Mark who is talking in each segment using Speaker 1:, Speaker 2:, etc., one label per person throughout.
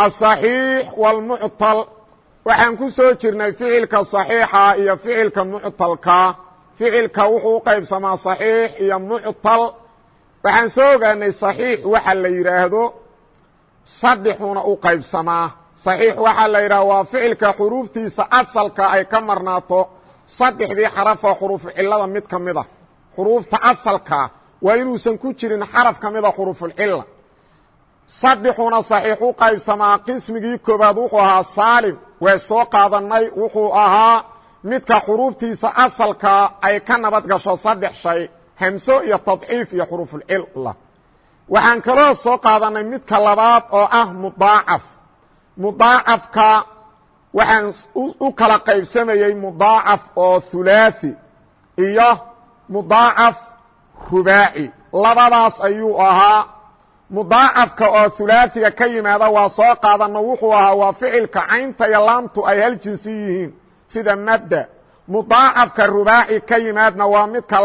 Speaker 1: الصحيiح والمعطل waxaan ku soo jirnay ficilka صaxiixa iyo ficilka mucطalka ficilka wuxuu u qaybsamaa صaxiix iyo mucطal waxaan soo ogaanay صaxiix waxa la yidhaahdo saddexuna u qaybsamaa صaxiix waxaa la yidhahda waa ficilka xuruuftiisa asalka ay ka marnaato saddexdii xarafoo xuruufu cilada mid ka mid a xuruufta asalkaa waa inuusan ku jirin xaraf ka mida xuruufulcila saddexuna saxiix u qaybsamaa qismigii koobaad wuxuu ahaa saalim. Waa soo qaadanay wuxuu ahaa midka xuruuftiisa asalkaa ay ka nabad gasho saddex shay hamso iyo tadciif iyo xuruufulcila waxaan kaloo soo qaadanay midka labaad oo ah mudaacaf. Mudaacafka waxaan u kala qaybsamayey mudaacaf oo hulaaثi iyo mudaacaf rubaaci. Labadaas ayuu ahaa mudaacafka oo hulaaثiga ka yimaada waa soo qaadano wuxuu ahaa waa ficilka caynta iyo laamtu ay hal jinsi yihiin sida mabda mudaacafka rubaaci ka yimaadna waa midka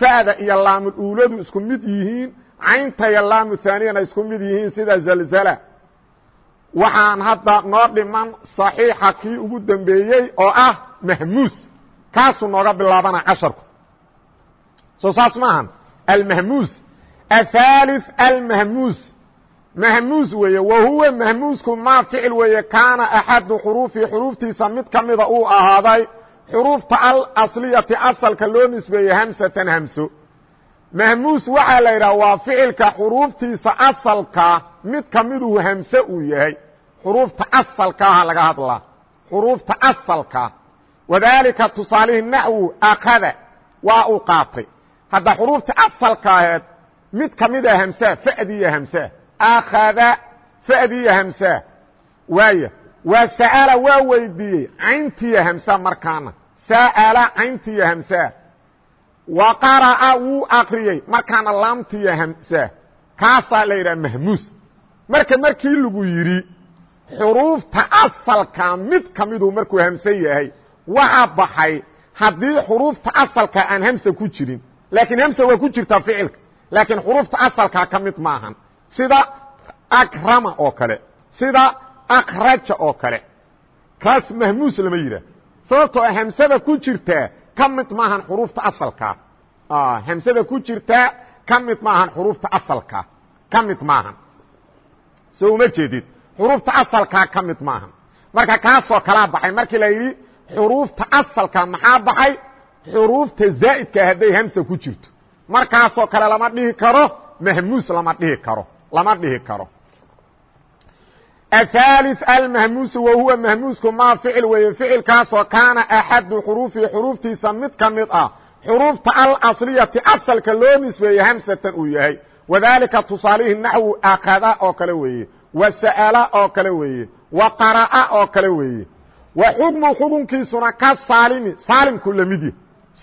Speaker 1: fa'da iyo laamul uuladu isku mid yihiin caynta iyo laamu haaniyana isku mid yihiin sida zalzala. Waxaan hadda noo dhiman صaxiixa kii ugu dembeeyey oo ah mahmuus. Kaasuu nooga bilaabana casharku. Soo saas maahan aثaaliث almahmuus mahmuus weeye wa huwa mahmuusku maa ficil weeye kaana axadu xuruufi xuruuftiisa mid ka mida uu ahaaday xuruufta alasliyati asalka loo nisbeeye hamsatan hamso mahmuus waxaa la yidhaha waa ficilka xuruuftiisa asalka mid ka miduhu hamse uu yahay xuruufta asalkaaha laga hadlaa xuruufta asalkaa wadaalika tusaalihii naxwu akada waa uu qaatay hadda xuruufta asalka aheed mid ka mida hamsaa fadiya hamsaa. Akada fadiya hamsaa. Waaya waa sa'ala waa weydiiyey cayntiya hamsaa markaana. Sa'ala cayntiya hamsaa. Wa qara'a wuu akriyey markaana laamtiya hamsaa. Kaasaa la yidhaha mahmuus. Marka markii lagu yidhi xuruufta asalka mid ka miduu markuu hamsan yahay waxa baxay haddii xuruufta asalka aan hamsa ku jirin laakiin hamsa waa ku jirtaa ficilka laakiin xuruufta asalkaa ka mid maahan sida akrama oo kale sida akraja oo kale kaas mahmuus lama yidhaah. Sababtoo hamsada ku jirtaa ka mid maahan xuruufta asalkaa hamsada ku jirtaa ka mid maahan xuruufta asalkaa ka mid maahan. Soo uma jeedid xuruufta asalkaa ka mid maaha marka kaasoo kalaa baxay markii la yidhi xuruufta asalka markaasoo kale lama dhihi karo mahmuus lama dhihi karo lama dhihi karo aثالث almahmuusu wa huwa mahmuusku maa ficil weeye ficilkaasoo kaana axadu xuruufihi xuruuftiisa mid ka mid ah xuruufta alasliyati asalka loo nisbeeye hamsatan uu yahay wadalika tusaalihi naxwu akada oo kale weeye wa sa'ala oo kale weeye wa qara'a oo kale weeye wa xukmu xukunkiisuna ka saalimi saalimku la mid yahay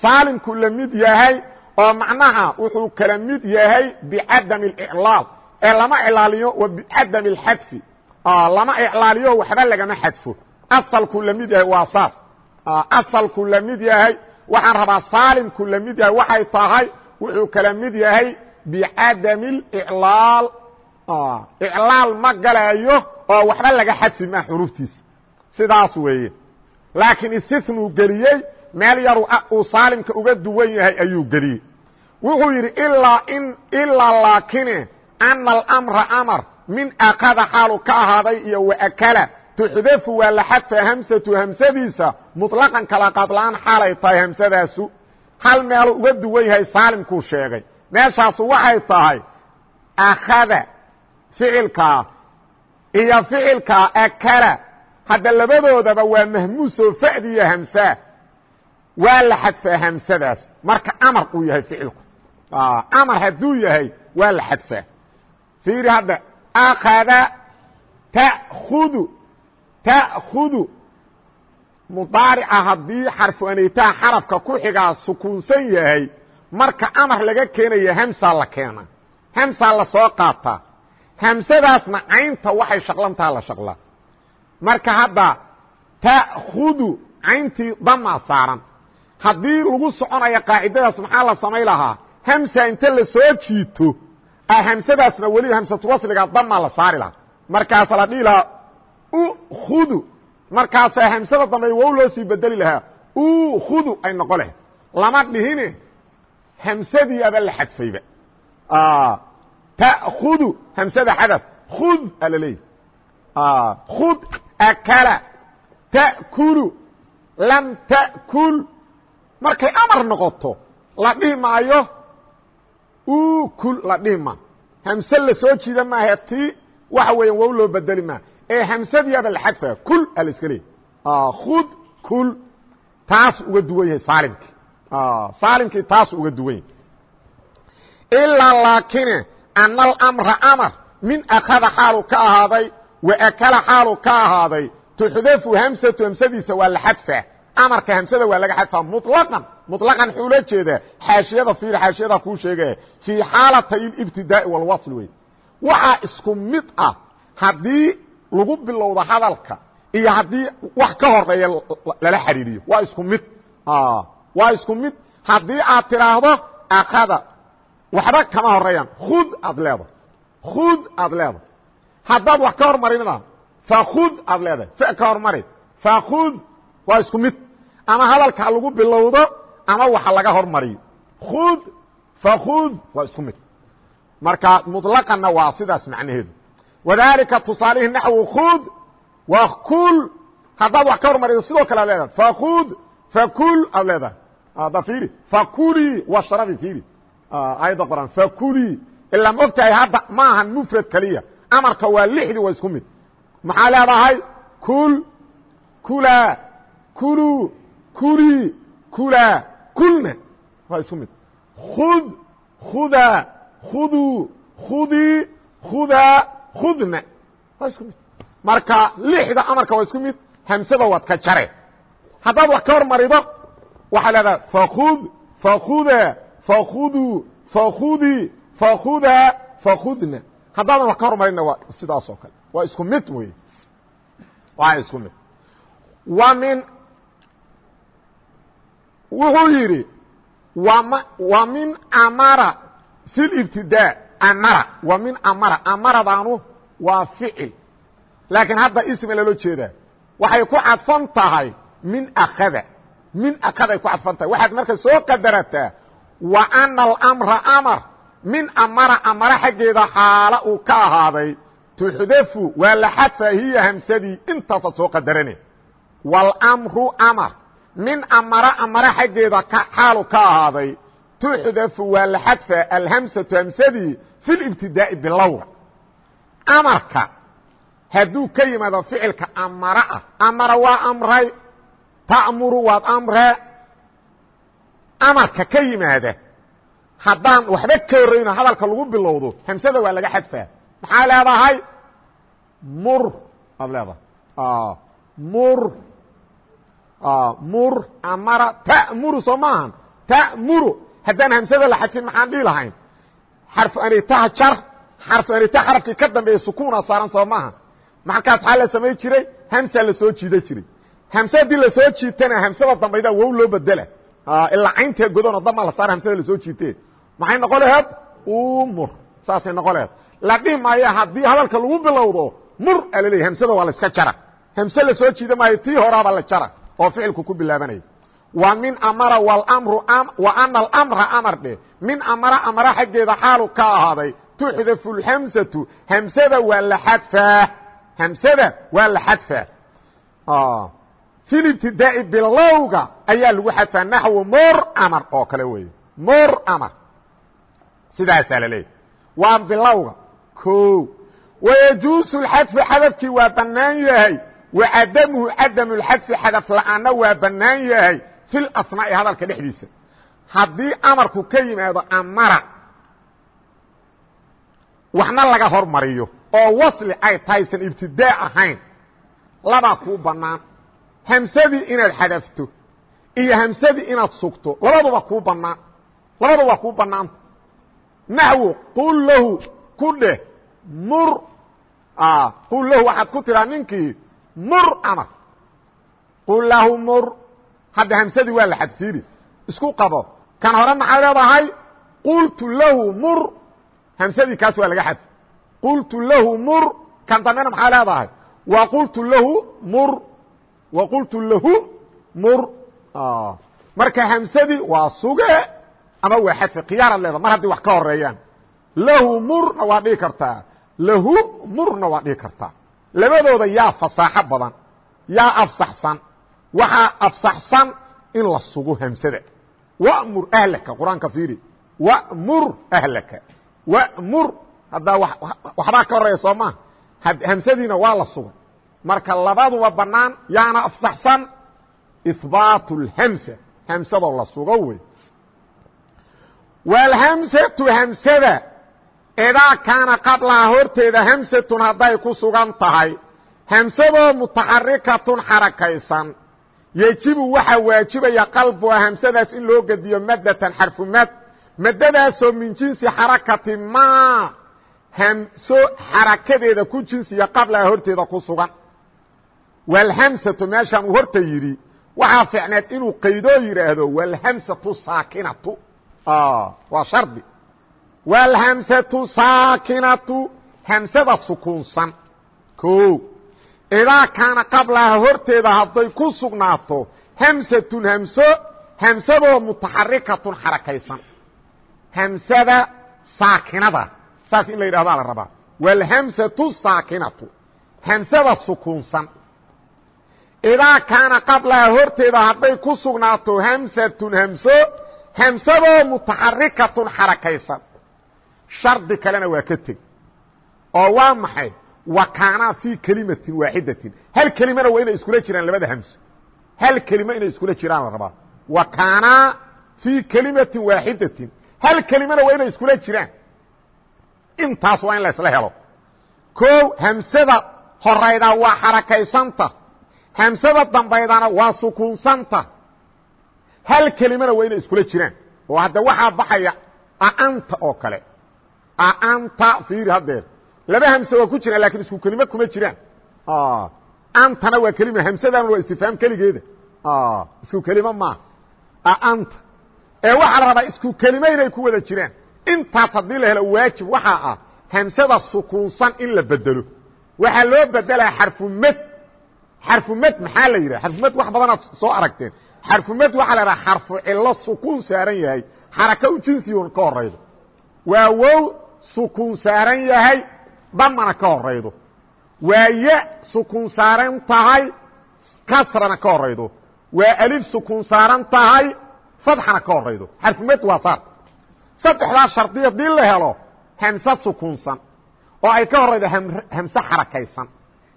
Speaker 1: saalimku la mid yahay oo macnaha wuxuu kala mid yahay bicadami اliclaal ee lama iclaaliyo wa bicadami اlxadfi lama iclaaliyo waxba lagama xadfo asalku la mid yahay waa saas asalku la mid yahay waxaan rabaa saalimku la mid yahay waxay tahay wuxuu kala mid yahay bicadami اliclaal iclaal ma galayo oo waxba laga xadfi maa xuruuftiisa sidaas weeye laakiin istinuu geliyey meel yar uu saalimka uga duwan yahay ayuu geliyey wuxuu yidhi ilaa in ilaa laakine ana alamra amar min akada xaalu ka ahaaday iyo waakala tuxdafu waa la xadfa hamsatu hamsadiisa muطlaqan kala qadlaan xaalay tahay hamsadaasu hal meelu uga duwan yahay saalimkuu sheegay. Meeshaasu waxay tahay akada ficilkaa iyo ficilkaa akala. Hadda labadoodaba waa mahmuusoo fa'diya hamsaa waa la xadfaa hamsadaas marka amar uu yahay ficilku. Amar hadduu yahay waa la xadfaa fiiri hadda akada ta'khudu ta'khudu mudaarica haddii xarfu aneytaha xarafka ku xigaa sukuunsan yahay marka amar laga keenaya hamsaa la keena. Hamsaa la soo qaataa hamsadaasna caynta waxay shaqlantaha la shaqlaa. Marka hadda ta'khudu cayntii damaa saaran haddii lagu soconayo qaacidadaas maxaa la samay lahaa? Hamsa inta la soo jiito hamsadaasna weli hamsatu wasliga damaa la saari lahaa. Markaasa la dhihi lahaa ukhudu. Markaasaa hamsada dambe wow loo sii bedeli lahaa ukhudu ay noqo leh lama dhihine hamsadii aba la xadfayba. Ta'khudu hamsada xadaf khud a la leeyahy khud akala ta'kulu lam ta'kul markay amar noqoto la dhihi maayo ukul la dhihi ma hamse la soo jiida maaha tii waxa weeya wow loo bedeli maa ee hamsadiyaaba la xadfaa kul a la iska leeyay khud kul taas uga duwan yahay saalimkii saalimkii taas uga duwan yahay. Ilaa laakine ana alamra amar min akada xaalu ka ahaaday wa akala xaalu ka ahaaday. Tuxdafu hamsatu hamsadiisa waa la xadfaa amarka hamsada waa laga xadfaa muطlaqan muطlaqan xuu la jeedaa xaashiyada fiir xaashiyada kuu sheegaya fii xaalatay اlibtidaa'i walwasl wey waxaa isku mid ah haddii lagu bilowdo hadalka iyo haddii wax ka horeeya lala xariiriyo waa isku mid waa isku mid haddii aad tidhaahdo akada waxba kama horeeyaan khud aad leedahay khud aad leedahay haddaad wax ka hormarinada fakud aad leedahay f ka hormari fakud waa isku mid ama hadalka lagu bilowdo ama waxa laga hormariyo. Khud fakud waa isku mid. Marka muطlaqanna waa sidaas macnaheedu. Wadalika tusaalihi naxwu khud waa kul haddaad wax ka hormarido sidoo kale ad leedahay. Fakud fakul aad leedahay. Ada fiiri. Fakuli washrabi fiiri. Ayadda qoran fakuli ilaa ma ogtahay hadda ma ahan mufrad keliya amarka waa lixdii waa isku mid. Maxaa leedahay? Kul kula kulu kuli kula kulna waa isku mid. Khud khuda khuduu khudii khudaa khudna waa isku mid. Marka lixda amarka waa isku mid hamsada waad ka jare. Haddaad wax ka hor marido waxaa leedahay fakud fakuda fakuduu fakudii fakudaa fakudna haddaadan wax ka hor marinna waa sidaas oo kale. Waa isku mid wey waa isku mid. Wa min wuxuu yidhi wa min amara fi libtidaa amara wa min amara amaradaanu waa ficil. Laakiin hadda isma lalo jeedaa waxay ku cadfan tahay min akada min akaday ku cadfan tahay. Waxaad marka soo qadarataa wa ana alamra amar min amara amara xaggeeda xaala uu ka ahaaday tuxdafu waa la xadfa hiya hamsadii intaasaad soo qadarane wاlmru amar min amara amara xaggeeda xaalu ka ahaaday tuxdafu waa la xadfa alhamsatu hamsadii fi libtidaa'i bilowga amarka hadduu ka yimaado ficilka amara ah amara waa amray ta'muru waad amree amarka ka yimaada haddaan waxba ka horrayno hadalka lagu bilowdo hamsada waa laga xadfaa maxaa leedahay? Mur aad leedahay. Mur mur amara ta'muru soo maahan ta'muru haddaan hamsada la xadfin maxaan dhihi lahayn xarfu anitaha jar xarfu anita xarafkii ka dambeeya sukuuna saaran soo maaha markaas la samayn jiray hamsaa la soo jiida jiray hamse haddii la soo jiitana hamsada dambayda wow loo bedela ilaa caynta godoona dama la saara hamsada la soo jiite maxay noqon laheed umur saasay noqon laheed la haddii hadalka lagu bilowdo mur alaleeya hamsada waa la iska jara hamse la soo jiida maayo tii horaaba la jara oo ficilku ku bilaabanaya wa min amara wlmru wa ana alamra amar dhe. Min amara amara xaggeeda xaalu ka ahaaday. Tuxdafu lhamsatu hamsada waa la xadfaa hamsada waa la xadfaa fi libtidaa'i bilowga ayaa lagu xadfaa naxwu mor amar oo kale weeye. Mor amar. Sidaasaa la leeyahy waa bilowga o wayajuusu اxadfu xadafkii waa bannaan yahay wa cadamuhu cadamu اxadfi xadaf la'aana waa bannaan yahay fi lasnaa'i hadalka dhexdiisa haddii amarku ka yimaado amara waxna laga hormariyo oo wasli ay tahaysan ibtidaa ahayn labaa kuu bannaan hamsadii inaad xadafto iyo hamsadii inaad sugto labaduba kuu bannaan labadu waa kuu bannaanta naxwu qul lahu ku dheh mur qul lahu waxaad ku tiraa ninkii mur amar qul lahu mur. Hadda hamsadii waa la xadfiiri isku qabo. Kan hore maxay leedahay qultu lahu mur. Hamsadii kaas waa laga xadfi qultu lahu mur. Kan dambena maxaa leedahay wa qultu lahu mur. Wa qultu lahu mur. Marka hamsadii waa suge ama waa xadfi khiyaaraad leeda mar haddii wax ka horeeyaan lahu murna waa dhihi kartaa. Lahu murna waa dhihi kartaa labadooda yaa fasaaxo badan yaa afsaxsan. Waxaa afsaxsan in la sugo hamsada. Wamur ahlaka qur'aanka fiiri. Wamur ahlaka. Wamur haddaa waxbaa ka horreeya soo maa hamsadiina waa la sugay marka labaduba bannaan yaana afsaxsan. Ihbaat اlhamsa hamsadoo la sugo wey. Wاlhamsatu hamsada idaa kaana qablaha horteeda hamsatun hadday ku sugan tahay. Hamsadoo mutaxarikatun xarakaysan. Yejibu waxaa waajibaya qalbuha hamsadaas in loo gediyo madatan xarfumad madadaasoo min jinsi xarakati ma. Hamso xarakadeeda ku jinsiya qablaha horteeda ku sugan. Wاlhamsatu meeshaan uu horta yidhi waxaa ficneed inuu qaydoo yidhaahdo wاlhamsatu saakinatu. Waa shardi wاlhamsatu saakinatu hamsada sukuunsan o idaa kaana qablaha horteeda hadday ku sugnaato hamsatun hamso hamsadoo mutaxarikatun xarakaysan hamsada saakinada saas in la yidhahdaa la rabaa wاlhamsatu saakinatu hamsada sukuunsan idaa kaana qablaha horteeda hadday ku sugnaato hamsatun hamso hamsadoo mutaxarikatun xarakaysan shardi kalena waa ka teg. Oo waa maxay? Wa kaanaa fii kelimatin waaxidatin hal kelimana waa inay iskula jiraan labada hamso hal kelimo inay iskula jiraan la rabaa wa kaanaa fii kelimatin waaxidatin hal kelimana waa inay iskula jiraan. Intaas waa in la helo. Ko hamsada horaydaa waa xarakaysanta hamsada dambaydana waa sukuunsanta. Hal kelimana waa inay iskula jiraan. Oo hadda waxaa baxaya aanta oo kale aanta fiiri haddeer laba hamse waa ku jiraan laakiin isku kelimo kuma jiraan. Antana waa kelima hamsadana waa istifhaam keligeeda. Isku kelimo maaha aanta ee waxaa la rabaa isku kelimo inay ku wada jiraan. Intaas haddii la helo waajib waxaa ah hamsada sukuunsan in la bedelo. Waxaa loo bedelaa xarfumad xarfumad maxaa la yidhaha xarfumad wax badanaad soo aragteen. Xarfumad waxaa la dhaha xarfu cilo sukuun saaran yahay. Xaraka u jinsiyon ka horaydo waa wow sukuun saaran yahay damana ka horaydo. Waa ya sukuun saaran tahay kasrana ka horaydo. Waa alif sukuun saaran tahay fadxana ka horaydo. Xarfumad waa saas saddexdaa shardi haddii la helo hamse sukuunsan oo ay ka horaydo hamse xarakaysan.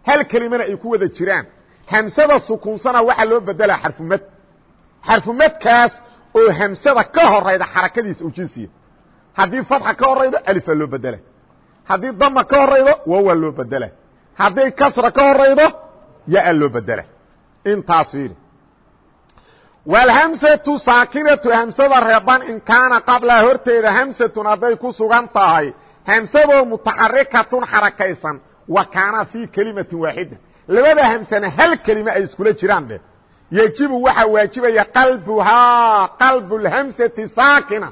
Speaker 1: Hal kelimana ay ku wada jiraan. Hamsada sukuunsana waxaa loo bedelaa xarfumad xarfumadkaas oo hamsada ka horayda xarakadiisa u jinsiya haddii fadxa ka horaydo alifaa loo bedela haddii dama ka horaydo wowaa loo bedela haddii kasra ka horaydo yaa loo bedela intaas fiiri wlhamsatu saakinatu hamsada reeban in kaana qablaha horteeda hamsatun hadday ku sugan tahay hamsadoo mutaxarikatun xarakaysan wa kaana fii kelimatin waaxida labada hamsana hal kelime ay iskula jiraan dheh yejibu waxaa waajibaya qalbuhaa qalbu lhamsati saakina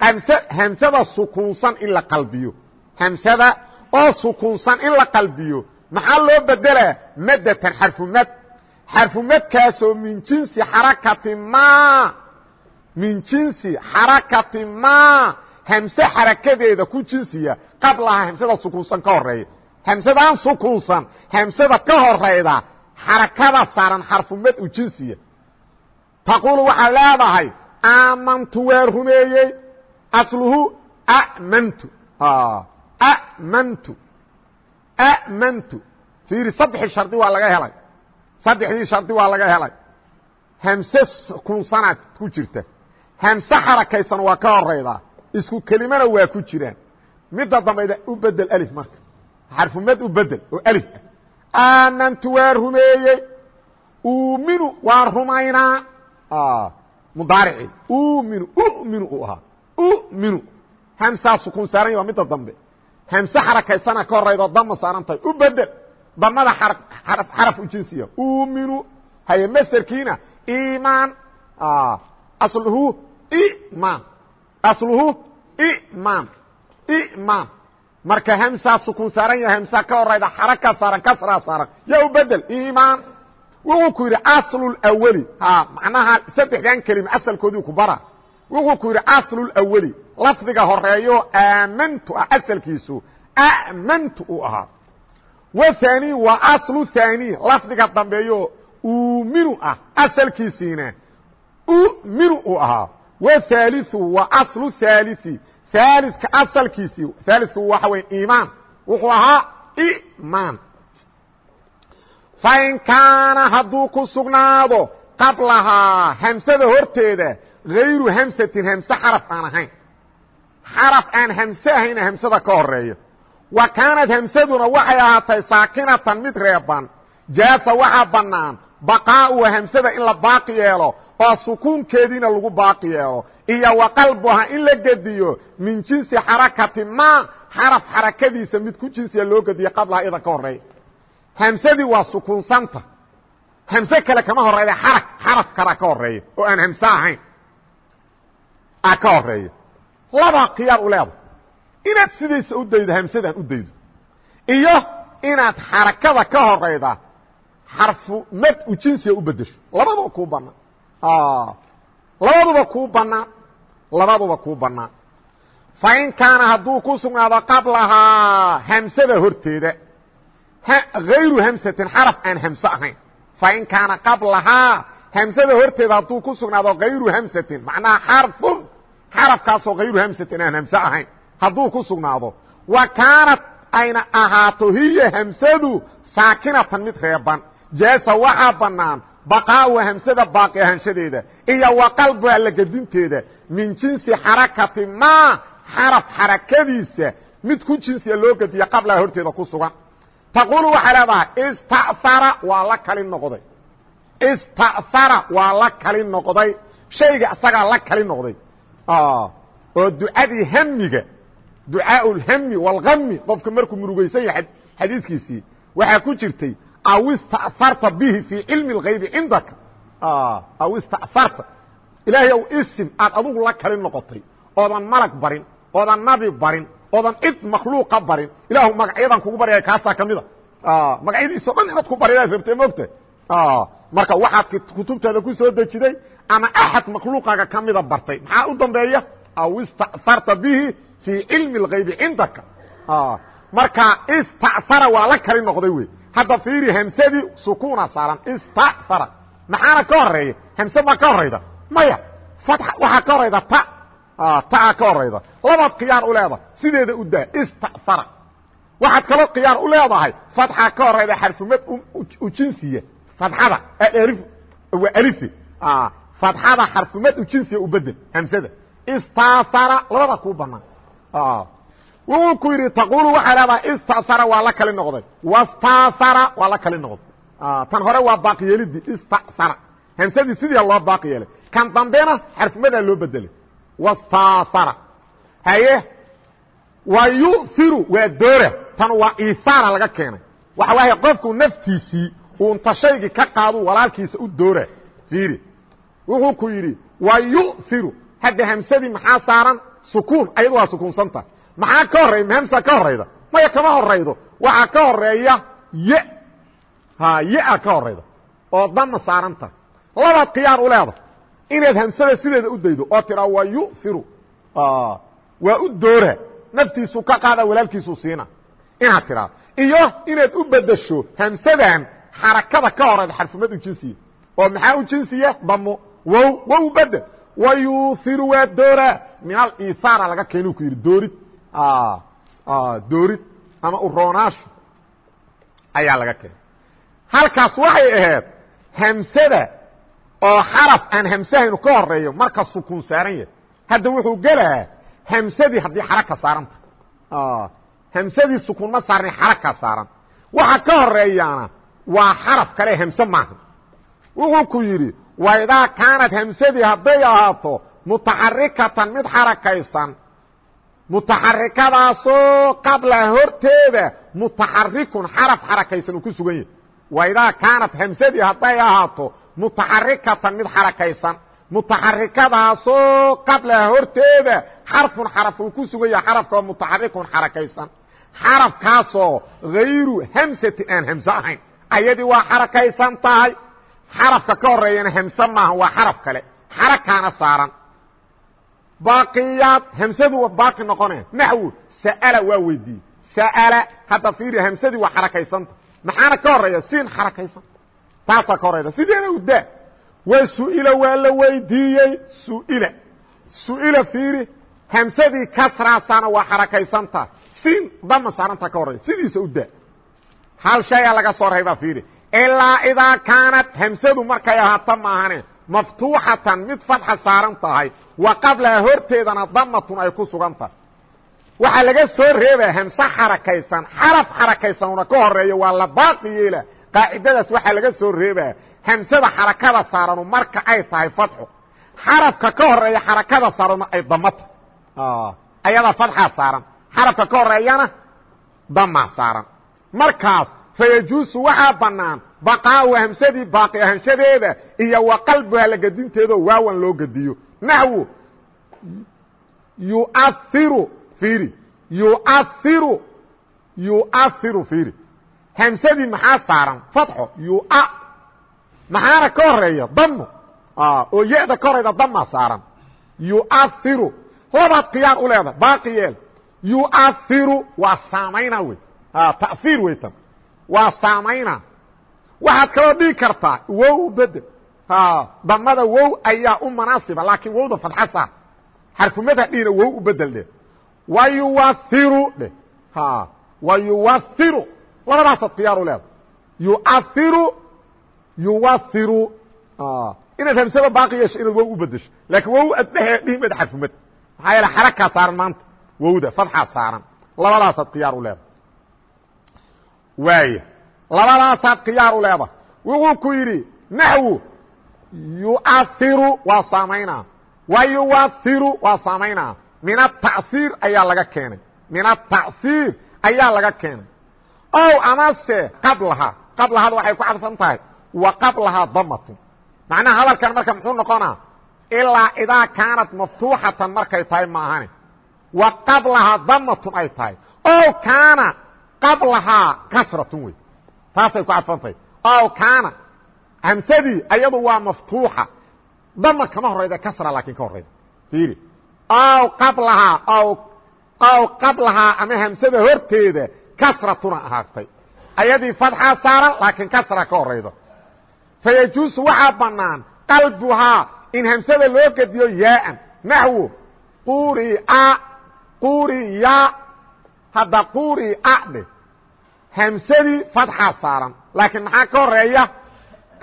Speaker 1: hamsada sukuunsan in la qalbiyo. Hamsada oo sukuunsan in la qalbiyo. Maxaa loo bedelaa madatan xarfumad xarfumadkaasoo min jinsi xarakati ma min jinsi xarakati ma hamse xarakadeeda ku jinsiya. Qablaha hamsada sukuunsan ka horreeya hamsadaan sukuunsan hamsada ka horayda xarakada saaran xarfumad u jinsiya. Taquulu waxaad leedahay aamantu waa rumeeyey asluhu amantu amantu amantu fiiri saddexii shardi waa laga helay saddexdii shardi waa laga helay hamse kunsanaad ku jirta hamse xarakaysan waa ka horaydaa isku kelimana waa ku jiraan midda dambayda u bedel alif marka xarfumad u bedel oo alif ah aamantu waa rumeeyey uminu waan rumaynaa mudaaricii uminu uminu uu ahaa uminu. Hamsaa sukun saaran waa midda dambe. Hamse xarakaysana ka horaydoo dama saaran tahay. U bedel damada xaraf u jinsiya. Uminu. Haye masderkiina iman asluhu iman asluhu iman iman marka hamsaa sukun saaran yahay hamsaa ka horayda xaraka saaran kasraa saaran. Yaa u bedel iman wuxuu ku yidhi aslulawali macnaha saddexdan kelima asalkoodii ku bara wuxuu ku yidhi aslulawali lafdiga horeeyo aamantu ah asalkiisu amantu uu ahaa. Wathani waa aslu thani lafdiga dambeeyo uminu ah asalkiisiina uminu uu ahaa. Wthaliu waa aslu thalii thaalika asalkiisii thaalika waxa wey imaan wuxuu ahaa imaan fain kaana hadduu ku sugnaado qablahaa hamsada horteeda gayru hamsatin hamse xaraf aan ahayn xaraf aan hamse ahayna hamsada ka horeeyo wa kaanad hamsaduna waxay ahaatay saakinatan mid reeban jaasa waxaa bannaan baqaa'uha hamsada in la baaqi yeelo oo sukuunkeediina lagu baaqi yeelo iyo wa qalbuha in la gediyo min jinsi xarakati ma xaraf xarakadiisa mid ku jinsiya loo gediyo qablaha ida ka horreeya hamsadii waa sukuunsanta hamse kale kama horeyda xara xaraf kala ka horreeya oo aan hamse ahayn a ka horreeya labaa khiyaar u leedahay. Inaad sidaysa u daydo hamsadaan u daydo. Iyo inaad xarakada ka horeyda xarfu mad u jinsiga u bedesho labaduba kuu banaan labaduba kuu banaan labaduba kuu banaan fain kaana hadduu ku sugnaado qablahaa hamsada horteeda ayru hamsatin xaraf aan hamse ahayn. Fain kaana qablahaa hamsada horteeda hadduu ku sugnaado hayru hamsatin macnaha xarfun xarafkaasoo hayru hamsatin aan hamse ahayn hadduu ku sugnaado wa kaanat ayna ahaato hiya hamsadu saakinatan mid reeban jaasa waxaa bannaan baqaawa hamsada baaqi ahaanshadeeda iyo wa qalbuha lagadinteeda min jinsi xarakati maa xaraf xarakadiisa mid ku jinsiya loo gediya qablaha horteeda ku sugan. Taquulu waxay leedahay ista'ara waa la kali noqday istara waa la kali noqday. Shayga isagaa la kali noqday. Ah, oo ducadii hamiga ducaaulhami walami qofka markuu murugaysan yahay xadiiskiisii waxaa ku jirtay aw istaarta bihi fii cilmi اaybi cindaka. Ah, aw istaarta ilaahay ow isim aad adugu la kali noqotay. Oodan malag barin oodan nabi barin oodan cid makhluuqa barin. Ilaah magacyadan kugu barya kaasaa kamida ah, magacyadiiso dhan inaad ku barinaad rabtee mogta marka waxaad kutubtaada ku soo dejiday ama axad makhluuqaaga ka mida bartay. Maxaa u dambeeya? Aw ista'arta bihi fii cilmi اlgaybi cindaka. Marka ista'ara waa la kali noqday wey hadda fiiri hamsadii sukuna saaran. Ista'ara maxaana ka horreeya hamse ma ka horayda maya. Waxaa ka horayda ta. Taa ka horayda labaad khiyaar u leedahay. Sideeda u daa. Ista'ara waxaad kaloo khiyaar u leedahay. Fatxa ka horayda xarfumad u jinsiya fatxada. Waa alife fatxada xarfumad u jinsiya u bedel hamsada. Ista'ara labada kuu banaan. Wuxuu ku yidhi taqulu waxay leedahay ista'ara waa la kali noqday. Wasta'ara waa la kali noqday. Tan hore waa baaqyeelidii ista'ara hamsadii sidii loo baaqi yeelay. Kan dambena xarfumadaa loo bedelay wasta'ara haye wa yu'iru waa doora. Tan waa iisaara laga keenay. Waxa waaye qofku naftiisii uunta shaygii ka qaadu walaalkiisa u doora. Fiiri wuxuu ku yidhi wa yu'iru hadda hamsadii maxaa saaran? Sukuun. Ayadu waa sukuunsanta maxaa ka horreya hamsa ka horayda maya kama horaydo waxaa ka horreeya ye. Ye-a ka horayda oo dama saaranta labaad khiyaar u leeda inaad hamsada sideeda u daydo oo tiraa waa yu'iru waa u doora. Naftiisu ka qaada walaalkiisu siina. Inaad tiraa iyo inaad u bedesho hamsadan xarakada ka horayda xarfumad u jinsiya. Oo maxaa u jinsiya? Damo wow wow bedel wayuiru waa doora min alisaara laga keenu ku yidhi doorid. Doorid ama uroonaashu ayaa laga keenay. Halkaas waxay ahayd hamsada oo xaraf aan hamsahaynu ka marka sukuun saaran yahay. Hadda wuxuu gelaa hamsadii haddii xaraka saaranta. Hamsadii sukun ma saarni xarakaa saaran. Waxa ka horeeyaana waa xaraf kale hamse maaha. Wuxuu ku yidhi waidaa kaanad hamsadii hadday ahaato mutaxarikatan mid xarakaysan mutaxarikadaasoo qabla horteeda mutaxarikun xaraf xarakaysan uu ku sugan yahay. Waidaa kaanat hamsadii hadday ahaato mutaxarikatan mid xarakaysan mutaxarikadaasoo qabla horteeda xarfun xaraf uu ku sugan yahay xarafkao mutaxarikun xarakaysan. Xarafkaasoo hayru hamsati aan hamse ahayn ayadii waa xarakaysan tahay. Xarafka ka horeeyana hamse maaha waa xaraf kale. Xarakaana saaran. Baaqiyaad hamsadu baaqi noqone naxwu sa'ala waa weydiiyey sa'ala hadda fiiri hamsadii waa xarakaysanta maxaana ka horreeya siin xarakaysan. Taasaa ka horeyda sideena udaa wa su'ila waa la weydiiyey su'ila. Su'ila fiiri hamsadii kasraasaana waa xarakaysanta siin dama saarantaa ka horeysa sidiisa udaa hal shaya laga soo reebaa fiiri. Ilaa idaa kaanat hamsadu markay ahaato maahane maftuuxatan mid fadxa saaran tahay wa qablaha horteedana damatun ay ku sugan tahay. Waxaa laga soo reebaa hamse xarakaysan xaraf xarakaysanuna ka horeeyo waa la baaqi yeela. Qaacidadaas waxaa laga soo reebaa hamsada xarakada saaranu marka ay tahay fadxu. Xarafka ka horreeya xarakada saaranu ay damata ayadaa fadxaa saaran. Xarafka ka horeeyana damaa saaran markaas fayajuusu waxaa bannaan baqaau hamsadii baaqi ahanshadeeda iyo wa qalbuha la gedinteedoo waawan loo gediyo naxwu yuairu fiiri yuairu yuairu fiiri. Hamsadii maxaa saaran? Fatxo yua. Maxaana ka horreeya damo oo ya-da ka horeyda damaa saaran. Yuairu labaad khiyaar u leeda baaqi yeel. Yuairu waa saamayna wey ta'iir wey tan waa saamayna waxaad kaloo dhigi kartaa wow bedel. Damada wow ayaa u manaasiba laakiin wowda fadxa saar. Xarfumada dhihina wow u bedel dhe wayuwairu dhe wayuwairu labadaasaad khiyaaru leeda yuairu yuwairu inaad hamsada baaqi yeesho inaad wow u bedesho laakiin wow ad dhehe dhihimeed xarfumad. Maxaa yeele xarakaa saaran maanta. Wowda fadxaa saaran. Labadaasaad khiyaar u leeda waaya labadaasaad khiyaar u leeda wuxuu ku yidhi naxwu yuairu waa saamaynaa. Wayuwairu waa saamaynaa. Min ata'siir ayaa laga keenay. Min ata'siir ayaa laga keenay. Ow amase qablahaa qablahada waxay ku cadfan tahay. Wa qablahaa damatun. Macnaha hadalkan marka muxuu noqonaa? Ilaa idaa kaanat maftuuxatan markay tahay maahane wa qablahaa damatun ay tahay. Ow kaana qablahaa kasratun wey taasay ku cadfan tahay ow kaana hamsadii ayadu waa maftuuxa. Dama kama horayda kasra laakiin ka horayda fiiri. Ow qablahaa ow ow qablahaa ama hamsada horteeda kasratuna ahaatay. Ayadii fadxaa saaran laakiin kasra ka horaydo fayajuusu waxaa bannaan qalbuhaa in hamsada loo gediyo yaaan naxwo quria quriya hadda quria dhe hamsadii fadxaa saaran. Laakiin maxaa ka horreeya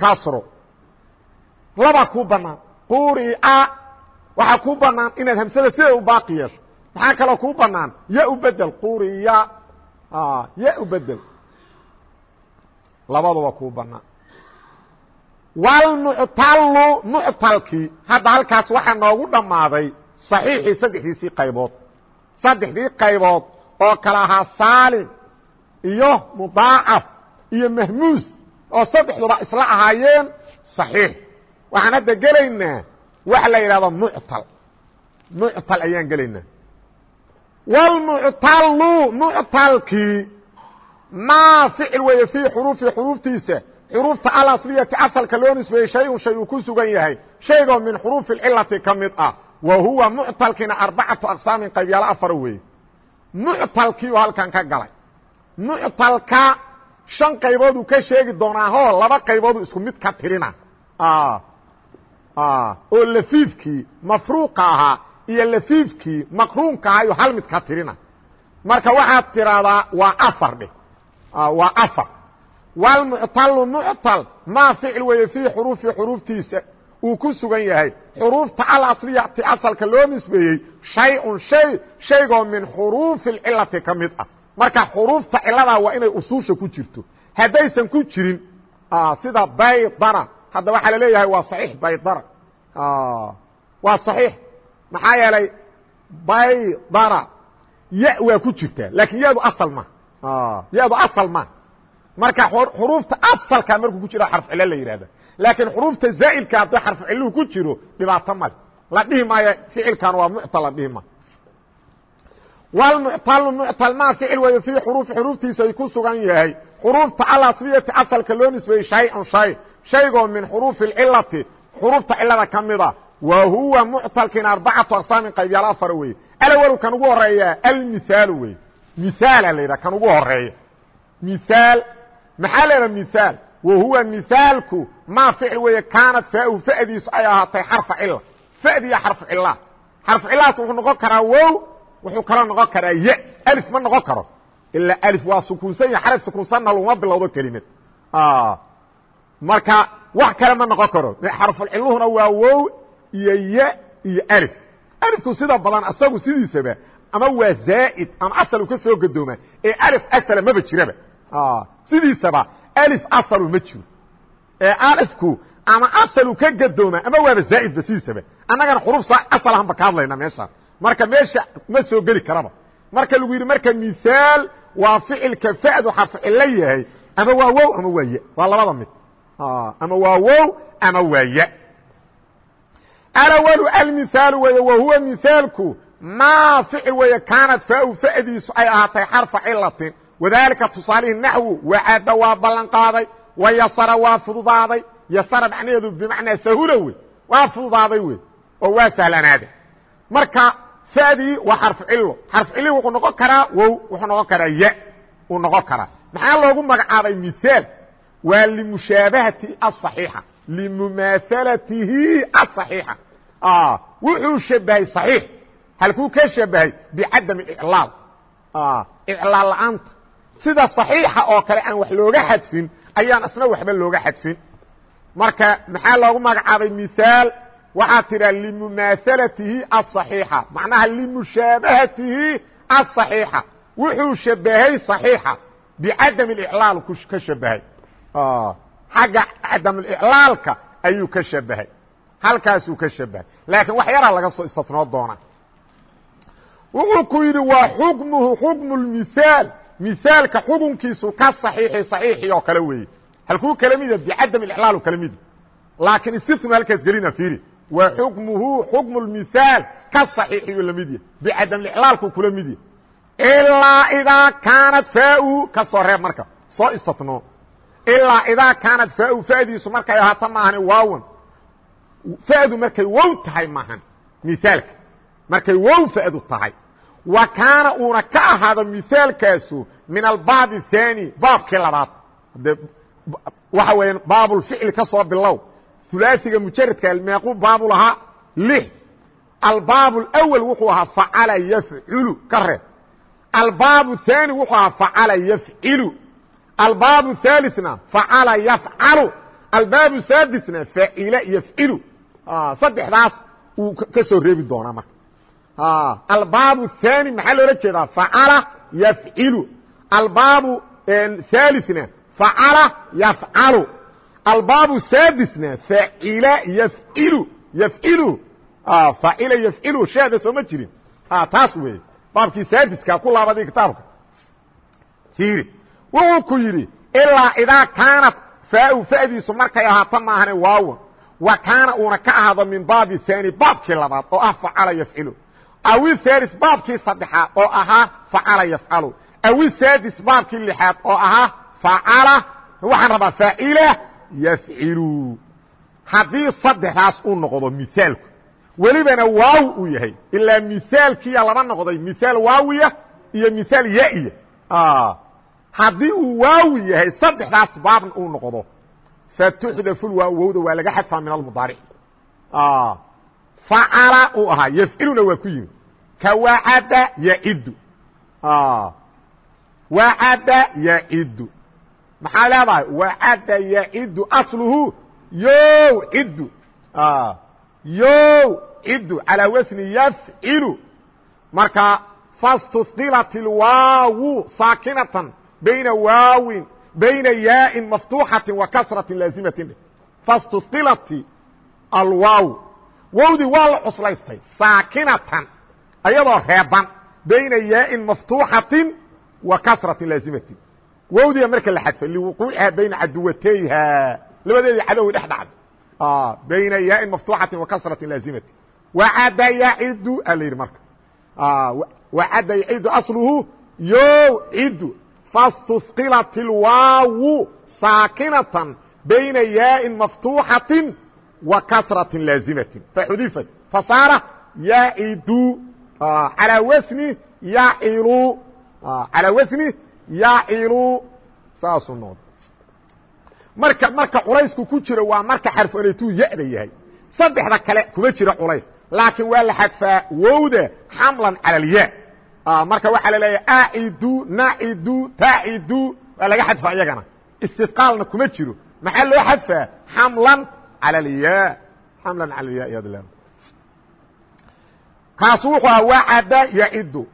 Speaker 1: kasro laba kuu banaan. Quria waxaa kuu banaan inaad hamsada sida u baaqi yeesho. Maxaa kaloo kuu banaan? Ya u bedel quriya ya u bedel labaduba kuu banaan. Wlmuctalu muctalkii hadda halkaas waxaa noogu dhammaaday صaxiixii saddexdiisii qaybood. Saddexdii qaybood oo kale ahaa saalim iyo mudaacaf iyo mahmuus oo saddexduba isla ahaayeen صaxiix waxaan hadda gelaynaa waxa la yidhahdo muctal. Muctal ayaan gelaynaa. Wlmuctalu muctalkii maa ficil weeye fii xuruufi xuruuftiisa xuruufta alasliyati asalka loo nisbeeyey shay-un shay uu ku sugan yahay. Shaygoo min xuruufi اcilati ka mid ah. Wa huwa muctalkiina arbacatu aqsaamin qaybyaalo afara weeye muctalkiiu halkan ka galay. Muctalka shan qaybooduu ka sheegi doonaahoo laba qayboodu isku mid ka tirina. Oo lafiifkii mafruuqa ahaa iyo lafiifkii maqruunka ahaa iyo hal mid ka tirina. Marka waxaad tiraahdaa waa afar dheh waa afar. Wlmuctalu muctal maa ficil weeye fii xuruufi xuruuftiisa uu ku sugan yahay. Xuruufta alaliya ti asalka loo nisbeeyey shayun shay shaygoo min xuruufi cilati ka mid ah. Marka xuruufta cilada waa inay usuusha ku jirto. Haddaysan ku jirin sida baydana. Hadda waxaa la leeyahay waa saxiix baydana. Waa saxiix. Maxaa yeelay baydana ya waa ku jirtaa. Laakiin yadu asal maha yadu asal maha marka xuruufta asalka markuu ku jira xarf cilo la yihahda laakiin xuruufta zaa'ilka haddii xarfu ciluhu ku jiro dhibaato male la dhihi maayo ficilkan waa muctal la dhihi maayo wlmuctalu muctal maa ficil weeye fii xuruufi xuruuftiisa ay ku sugan yahay. Xuruufta alasliyati asalka loo nisbeeyey shay-an shay. Shaygoo min xuruufi اlcilati xuruufta cilada ka mida. Wa huwa muctalkiina arbacatu aqsaamin qaybyaal afar weeye alawlu kan ugu horreeya almihaalu wey mihaala la yidhaha kan ugu horreeya mihaal maxaa la yidhaha mihaal wa huwa mihaalku maa ficil weeye kaanad faahu fa'diisu ay ahaatay xarfa cila fa'diya xarfu cila xarfu cilahaas wuxuu noqon karaa wow wuxuu kaloo noqon karaa y alif ma noqon karo. Ilaa alif waa sukuunsan yahay xaraf sukuunsanna laguma bilowdo kelimad. Marka wax kale ma noqon karo. Xarfulciluhuna waa wow iyo y iyo alif. Alifku sida badan asagu sidiisaba ama waa zaa'id ama asalu ka soo gadooma ee alif asala maba jiraba sidiisaba alif asalu ma jiro ee alifku ama asalu ka gadooma ama waaba zaa'idba sidiisaba annagana xuruf asal ahan ba ka hadlayna meeshaan marka meesha ma soo geli karaba. Marka lagu yidhi marka mihaal waa ficilka fa'du xarfu cilo yahay ama waa wow ama waa y waa labada mid. Ama waa wow ama waa y alawlu almihaalu weeye wa huwa mihaalku maa ficil weeye kaanad faau fa'diisu ay ahaatay xarfa cilatin wadaalika tusaalihii naxwu wacadda waa ballan qaaday wayasara waa fududaaday yasara macnaheedu bimacnaa sahula wey waa fududaaday wey oo waa sahlanaaday marka fadii waa xarfu cillo xarfu cilli wuxuu noqon karaa wow wuxuu noqon karaa ya uu noqon karaa. Maxaa loogu magacaabay miaal waa limushaabahati asaxiixa limumaaalatihi asaxiixa ah, wuxuu shabahay صaxiix halkuu ka shabahay bicadami iclaal. Ah, iclaal la'aanta sida صaxiixa oo kale aan wax looga xadfin ayaan isna waxba looga xadfin marka maxaa loogu magacaabay mihaal waxaa tidha limumaahalatihi aلصaxiixa macnaha limushaabahatihi aلصaxiixa wuxuu shabahay صaxiixa bicadam اiclaal ka shabahay xagga cadamliclaalka ayuu ka shabahay halkaasuu ka shabahay laakiin wax yaraa laga soo istinoo doonaa wuxuu ku yidhi waa xukmuhu xukmu mihaal misaalka xukunkiisu ka saxiixi saxiixii oo kale weeye. Halkuu kala mida bicadam ilexlaal kala mida laakiin istifma halkaas gelina fiiri. Waa xukmuhu xukmu lmisaal ka saxiixiyo la midya bicadam ilexlaalku kula midya ilaa idaa kaanad faau ka soo reeb marka. Soo istatnoo ilaa idaa kaanad faau fadiisu markay ahaata maahan waawan fadu markay wow tahay maahan misaalka. Markay wow fadu tahay wa kaana uuna ka ahaado mihaalkaasu min albaab الثaanي baabkii labaad de waxa weya baabulficli ka soo bilow ulaasiga mujaradka meequu baabu lahaa lix albaab اأwl wuxuu ahaa facala yafculu ka reeb albaab الثaanي wuxuu ahaa facala yafcilu albaab الثالثna facala yafcalu albaab saadisna facila yafcilu saddexdaas uu ka soo reebi doonaa marka albaab الثaanي maxaa loola jeedaa facala yafcilu albaabu ثالثna facala yafcalu albaabu saadisna facila yafcilu yafcilu facila yafcilu sheeda sooma jirin taas weeye baabkii saadiska ku laabaday kitaabka fiiri wuxuu ku yidhi ilaa idaa kaanat faau fadiisu markay ahaato maahane waawan wa kaana uuna ka ahaado min baabi haani baabkii labaad oo ah facala yafcilu awi halis baabkii saddexaad oo ahaa facala yafcalu. Awi saadis baabkii lixaad oo ahaa facala. Waxaan rabaa faacila yafcilu. Haddii saddexdaas uu noqdo mihaalku welibana waaw uu yahay. Ilaa mihaalkiya laba noqday. Mihaal waawiya iyo mihaal ya-iya haddii uu waawi yahay saddexdaas baabna uu noqdo fatuxdafu lwaawowda waa laga xadfaa min almudaaric facala uu ahaa yafciluna waa ku yimi. Ka wacada yaciddu ah. wacada yaciddu maxaa leedahay? Wacada yaciddu asluhu yow ciddu ah. yow ciddu calaa wasni yafcilu marka fastuhilat ilwaawu saakinatan bayna waawin bayna yaa'in maftuuxatin wa kasratin laazimatin fastuhilat alwaaw wowdii waa la cuslaystay. Saakinatan ayadoo reeban bayna yaaءin maftuuxatin wa kasrati laazimatin wowdiga marka la xadfay liwuquuciha bayna caduwatayha labadeedii cadowi dhex dhacday. Bayna yaain maftuuxatin wa kasratin laazimati wacada yacidu a la yidhi marka. Wacada yacidu asluhu yowcidu fastusqilat ilwaawu saakinatan bayna yaain maftuuxatin wa kasratin laazimatin faxudifat fasaara yacidu alaa wasni yacilu alaa wasni yacilu saasuu noqda marka marka culaysku ku jiro waa marka xarfu anaytuu ya-da yahay. Saddexda kale kuma jiro culays laakiin waa la xadfaa wowda xamlan cala alya marka waxaa la leeyahay acidu nacidu tacidu waa laga xadfaa iyagana. Istiqaalna kuma jiro. Maxaa loo xadfaa? Xamlan cala alya xamlan cala alya yad kaasu wuxuu aha wacada yacidu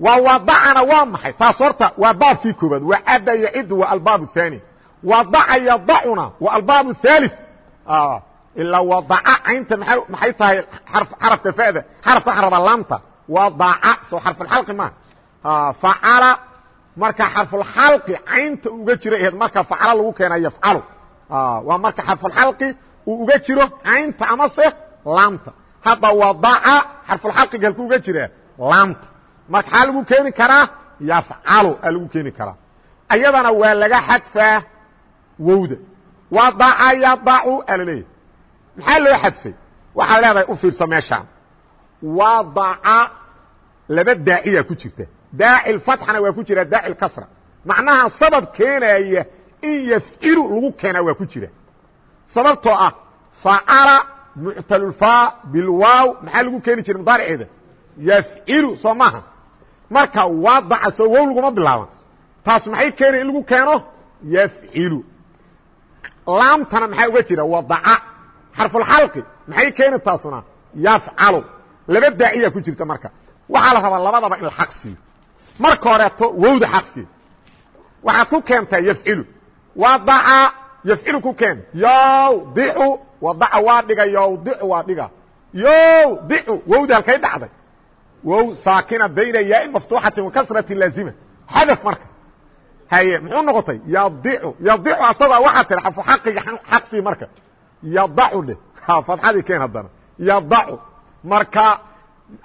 Speaker 1: wa wadacana waa maxay taas horta waa baabkii koobaad wacada yacidu waa albaab الثاني wadaca yadacuna waa albaab الثالث ilaa wadaca caynta maxay tahay xarafka fada xarafka waxa raba laamta wadaca soo xarفuxalqi ma facala marka xarفuxalqi caynta uga jiro aheed marka facala lagu keena yafcalu waa marka xarفuxalqi uu uga jiro caynta amase laamta. Hadda wadaca xarفuxalqiga halku uga jira laamta. Marka xaa lagu keeni karaa yafcalu a lagu keeni karaa. Ayadana waa laga xadfaa wowda. Wadaca yadacu alaleeyahy maxaa loo xadfay? Waxaad leedahay u fiirsa meeshaan. Wadaca laba daaciya ku jirta. Daaci fatxana waa ku jira daaci kasra. Macnaha sabab keenaya in yafcilu lagu keenaa waa ku jira sababtoo ah facala muctalulfaa bilwaaw maxaa lagu keeni jiray mudaariceeda yafcilu soo maaha. Marka wadaca soo wow laguma bilaaban. Taas maxay keenaya in lagu keeno? Yafcilu laamtana maxaa uga jira? Wadaca. Xarفuxalqi maxay keeni taasuna? Yafcalu laba daaciya ku jirta marka. Waxaa la rabaa labadaba in la xaq siiyo marka horeeto wowda xaq siiyo waxaad ku keentaa yafcilu wadaca yafcilu ku keen yowdicu wadaca waa dhiga yowdicu waa dhiga yowdicu wowda halkay dhacday wow saakina bayna yaain maftuuxatin wakasrati laazima xadaf marka haye muxuu noqotay yadicu yadicu asagoo waxaa xarfu xaqiga xaqsii marka yadacu dheh fadxadii keen haddana yadacu marka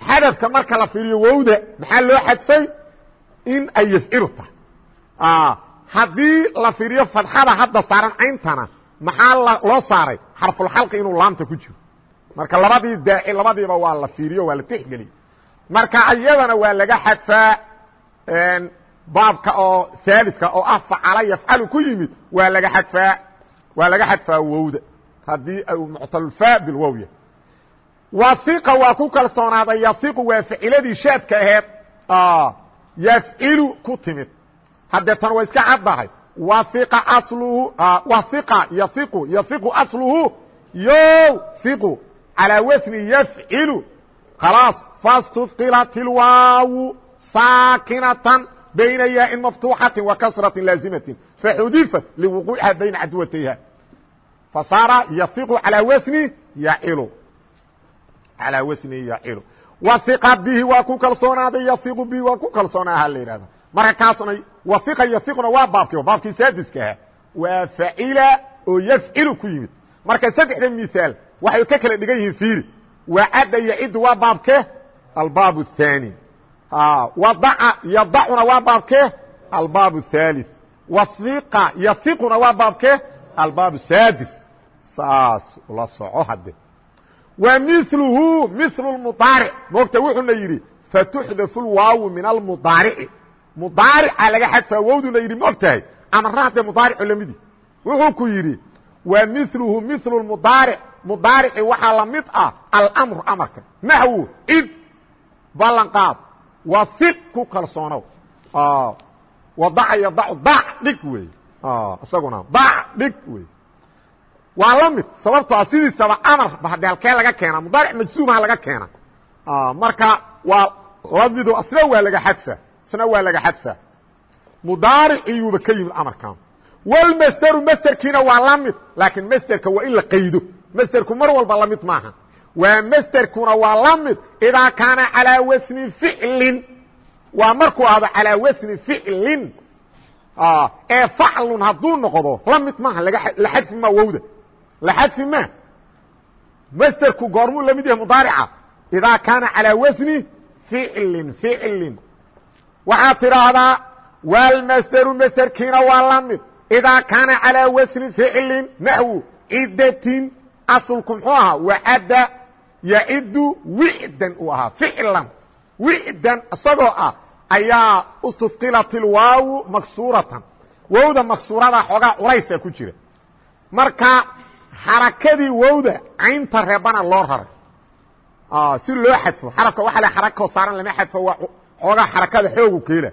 Speaker 1: xadafka marka la fiiriyo wowda maxaa loo xadfay in ay yafcilu tahay haddii la fiiriyo fadxada hadda saaran cayntana maxaa loo saaray? Xarfulxalqi inuu laamta ku jiro. Marka labadii daaci labadiiba waa la fiiriyo waa la tixgeliy marka iyadana waa laga xadfaa baabka oo saaliska oo ah facala yafcalu ku yimid waa laga xadfaa waa laga xadfaa wowda. Haddii muctalfa bilwowya wasiqa waa ku kalsoonaaday yasiqu waa ficiladii shaadka aheed. Yafcilu ku timid haddee tan waa iska caddahay yiu asluhu ah, yowiqu calaa wasni yafcilu khalaas fastuqilat ilwaawu saakinatan bayna yaain maftuuxatin wa kasratin laazimatin faxudifat liwuquuciha bayna cadwatayha fasaara yiqu alaa wasni yacilu alaa wasni yacilu waiqa bihi waa ku kalsoonaaday yiqu bihi waa ku kalsoonaha la yidhahda marka kaasna wahiqa yafiquna waa baabkii baabkii saadiska ahaa waa facila oo yafcilu ku yimid marka saddexda misaal waxay ka kala dhigan yihiin fiiri wacadda yacidu waa baabke albaab الثاني wadaca yadacuna waa baabkee albaab الثالث wahiqa yahiquna waa baabkee albaab السادس saas la soco hadde wa milhu mil mudaaric moogta wuxuuna yidhi fatuxdafu lwaawu min almudaarici mudaarica laga xadfaa wowduna yidhi ma og tahay amarna haddee mudaarico lamidi wuxuu ku yidhi wa milhu mil mudaaric mudaarici waxaa la mid ah almru amarka naxwu cid ballanqaad waiq ku kalsoonow. Wadaca yadacu dac dhig wey isaguna dac dhig wey waa la mid sababtoo a sidiisaba amar ba haddee halkee laga keena mudaaric majsuumaha laga keena marka waa lamidu asna waa laga xadfa isna waa laga xadfa mudaaric iyuuba ka yimid amarkan wlmasderu masderkiina waa la mid laakiin masderka waa in la qaydo masderku mar walba la mid maaha waa masderkuna waa la mid idaa kaana calىa wasni ficlin waa markuu ahdo calىa wasni ficlin ee faclun hadduu noqdo la mid maaha la xadfi ma wowda la xadfi ma masderku goormuu la mid yahay mudaarica idaa kaana calىa wasni ficlin ficlin waxaad tidhaahdaa wlmasderu masderkiina waa la mid. Idaa kaana calىa wasni ficlin naxwu cidatin aslku muxuu ahaa wacadda yacidu wicdan uu ahaa ficlan wicdan isagoo ah ayaa istufqilat ilwaawu maksuuratan. Wowda maksuurada xoogaa culaysa ku jira. Marka xarakadii wowda caynta reebana loo raray si loo xadfo xarafka waxa la xarakoo saaran lama xadfo waa xoogaa xarakada xoogu keela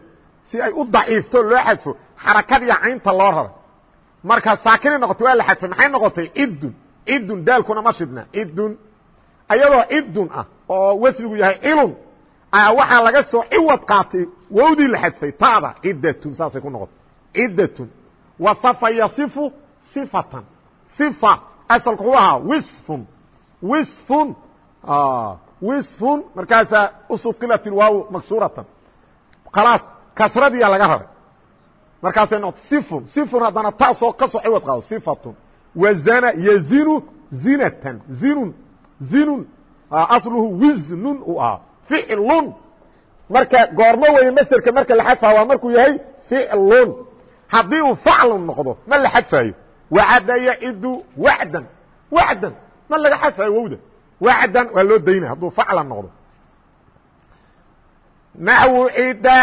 Speaker 1: si ay u daciifto loo xadfo xarakadiiya caynta loo raray marka saakina noqotay waa la xadfay maxay noqotay? Cidun cidun daalkuna ma shidna. Cidun ayadoo cidun ah oo wasnigu yahay cilun ayaa waxaa laga soo ciwad qaatay. Wowdii la xadfay taada cidatun saasay ku noqotay. Cidatun wasafa yasifu sifatan. Sifa asalku wuxuu ahaa wisfun. Wisfun wisfun markaasaa usuqilat ilwaaw maksuuratan. Khalaas kasradiya laga raray markaasay noqotay sifun sifun haddana taasoo ka soo ciwad qaado sifatun. Wazana yazinu zinatan zinun zinun asluhu wiznun uu ahaa ficlun marka goormo weeye masderka marka la xadfaa waa markuu yahay ficlun haddii uu faclun noqdo ma la xadfaayo. Wacada yacidu wacdan wacdan ma laga xadfaayo wowda wacdan waa loo daynaya hadduu faclan noqdo naxwu cida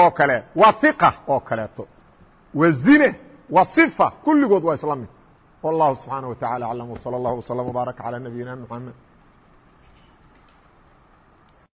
Speaker 1: oo kale wa iqa oo kaleeto wa zine wa صifa kulligood waa isla mid والله سبحانه وتعالى أعلم وصلى الله وسلم وبارك على نبينا محمد